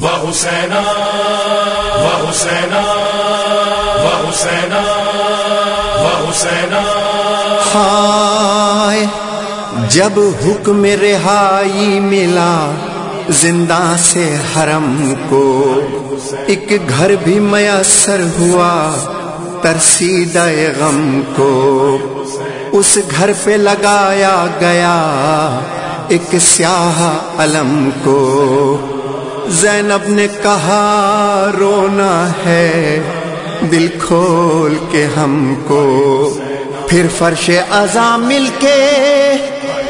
وہ حسینا وہ حسینا ہائے جب حکم رہائی ملا، زندہ سے حرم کو، ایک گھر بھی میسر ہوا ترسیدہ غم کو۔ اس گھر پہ لگایا گیا، ایک سیاہ علم کو۔ زینب نے کہا، رونا ہے۔ دل کھول کے ہم کو۔ پھر فرش ازا مل کے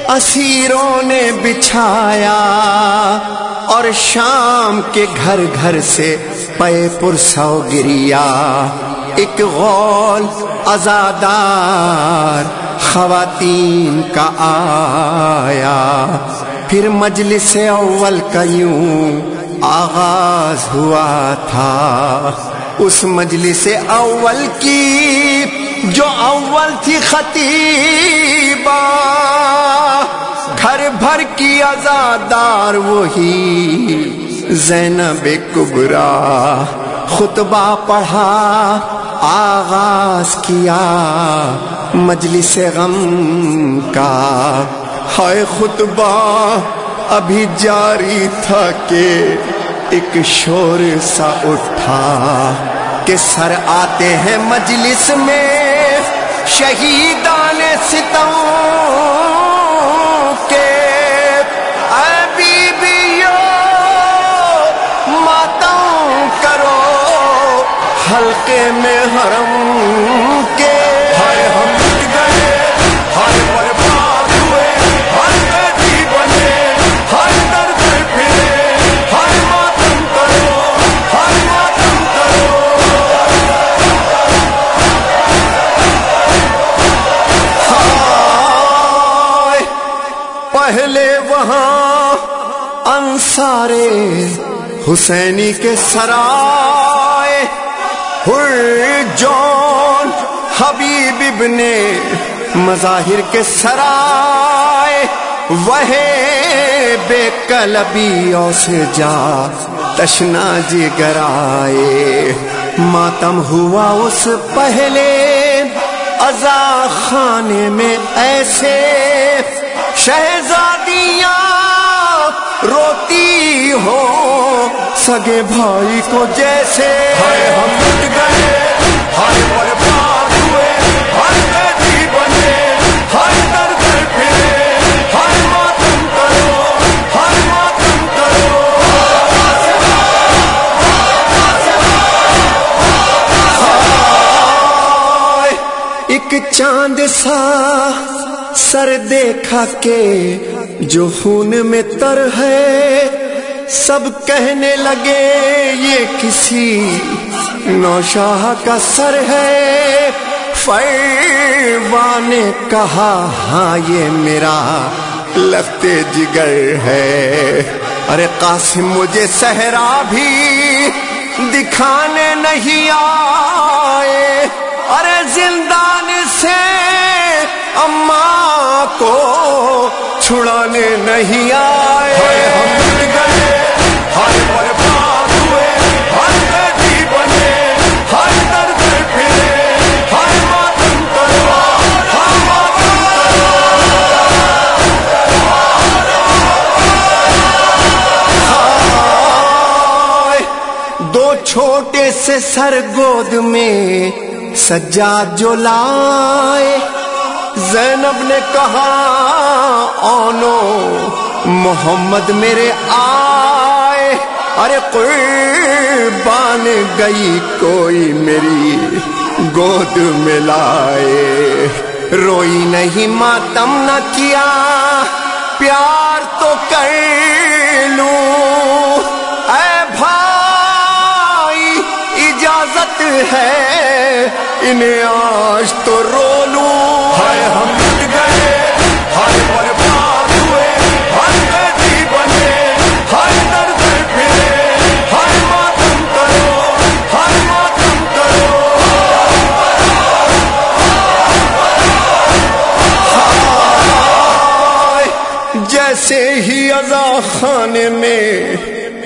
اسیروں نے بچھایا۔ اور شام کے گھر گھر سے پے پرسو گریا ایک غول ازادار خواتین کا آیا۔ پھر مجلس اول کا یوں آغاز ہوا تھا۔ اس مجلس اول کی جو اول تھی خطیبہ، گھر بھر کی آزادار وہی۔ زینب کبرا خطبہ پڑھا، آغاز کیا مجلس غم کا۔ ہے خطبہ ابھی جاری تھا کہ ایک شور سا اٹھا کہ سر آتے ہیں مجلس میں شہیدان ستم کے۔ اے بیویو ماتم کرو، حلقے میں حرم کے۔ انصارے حسینی کے سرائے۔ ہر جون حبیب ابن مظاہر کے سرائے۔ وہ بے کلبیوں سے جا تشنا جگرائے۔ ماتم ہوا اس پہلے ازا خانے میں ایسے۔ شہزادیاں سگے بھائی کو جیسے۔ ہائے ہم مٹ گئے ہائے برباد ہوئے ہر قیدی بنے ہر درد پھرے ہر ماتم کرو ہر ماتم کرو۔ ایک چاند سا سر دیکھا کے جو خون میں تر ہے سب کہنے لگے، یہ کسی نوشاہ کا سر ہے۔ فیوا نے کہا ہاں یہ میرا لفتے جگر ہے۔ ارے قاسم، مجھے صحرا بھی دکھانے نہیں آئے۔ ارے زندان سے اماں کو چھڑانے نہیں ہائے آئے۔ سے سر گود میں سجاد جو لائے۔ زینب نے کہا اونو محمد میرے آئے۔ ارے قربان گئی کوئی میری گود میں لائے۔ روئی نہیں ماتم نہ کیا، پیار تو کر لوں۔ اے بھائی ہے انہیں آج تو رو لوں۔ ہائے ہم مٹ گئے۔ ہائے برباد ہوئے۔ قیدی بنے۔ ہر درد پھرے۔ ماتم کرو۔ ماتم کرو۔ جیسے ہی ازا خانے میں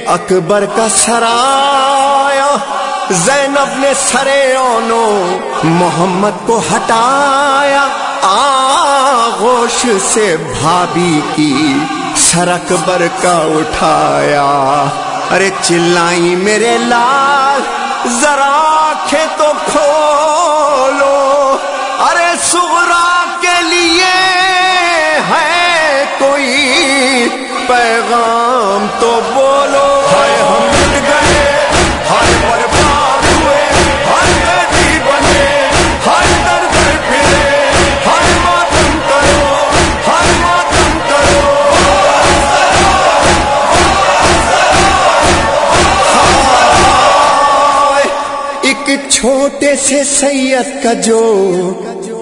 اکبر کا سرایا زینب نے سرے اونو محمد کو ہٹایا، آغوش سے بھابی کی سر اکبر کا اٹھایا۔ ارے چلائی میرے لال، ذرا تو کھولو۔ ارے سغرا کے لیے ہے کوئی پیغام تو چھوٹے سے سید کا جو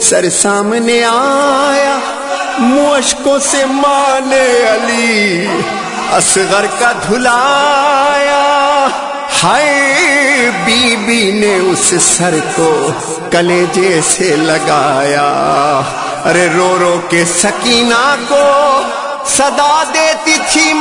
سر سامنے آیا مشکوں سے مانے علی اصغر کا دھلایا۔ ہائے بی بی نے اس سر کو کلیجے سے لگایا۔ ارے رو رو کے سکینہ کو صدا دیتی تھی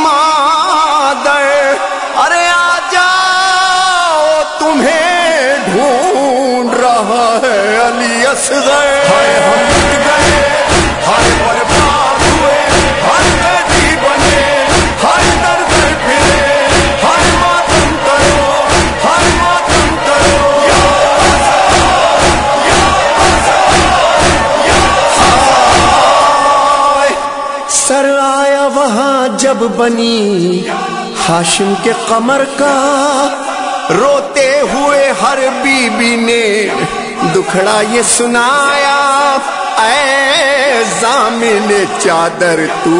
جب بنی ہاشم کے قمر کا، روتے ہوئے ہر بی بی نے دکھڑا یہ سنایا، اے زامن چادر تو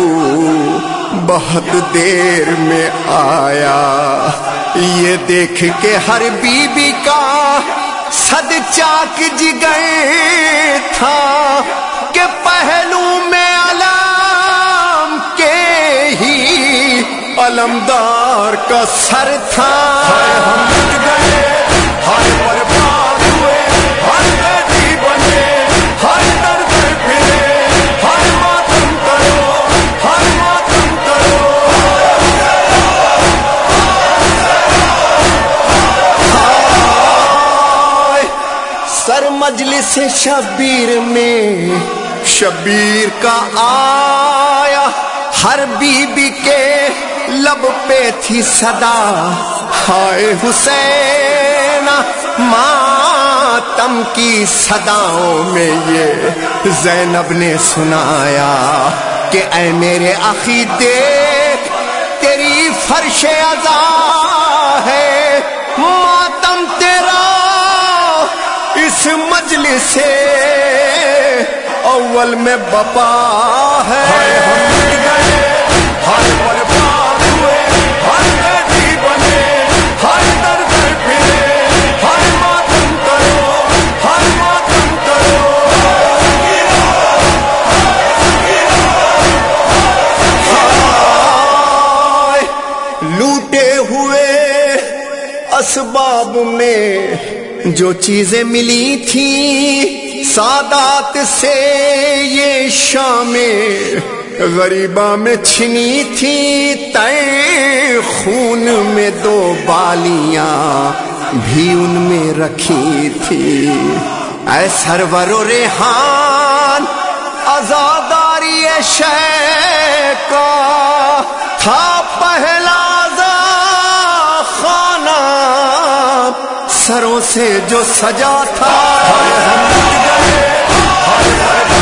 بہت دیر میں آیا۔ یہ دیکھ کے ہر بی بی کا صد چاک جگر تھا علمدار کا سر تھا۔ ہم مٹ گئے ہائے برباد ہوئے ہائے قیدی بنے ہائے درد پھرے ہائے ماتم کرو ہائے ماتم کرو۔ سر مجلس شبیر میں شبیر کا آیا ہر بی بی کے لب پہ تھی صدا۔ ہائے حسین، ماتم کی صداؤں میں یہ زینب نے سنایا کہ اے میرے اخی دیکھ، تیری فرش ازا ہے۔ ماتم تیرا اس مجلس سے اول میں بپا ہے۔ ہم گئے۔ جو چیزیں ملی تھیں سادات سے یہ شام غریبہ میں چھنی تھی تے خون میں دو بالیاں بھی ان میں رکھی تھی۔ اے سرور و ریحان، آزاداری شے کا تھا پہلا پتھروں سے جو سجا تھا۔ ہم گئے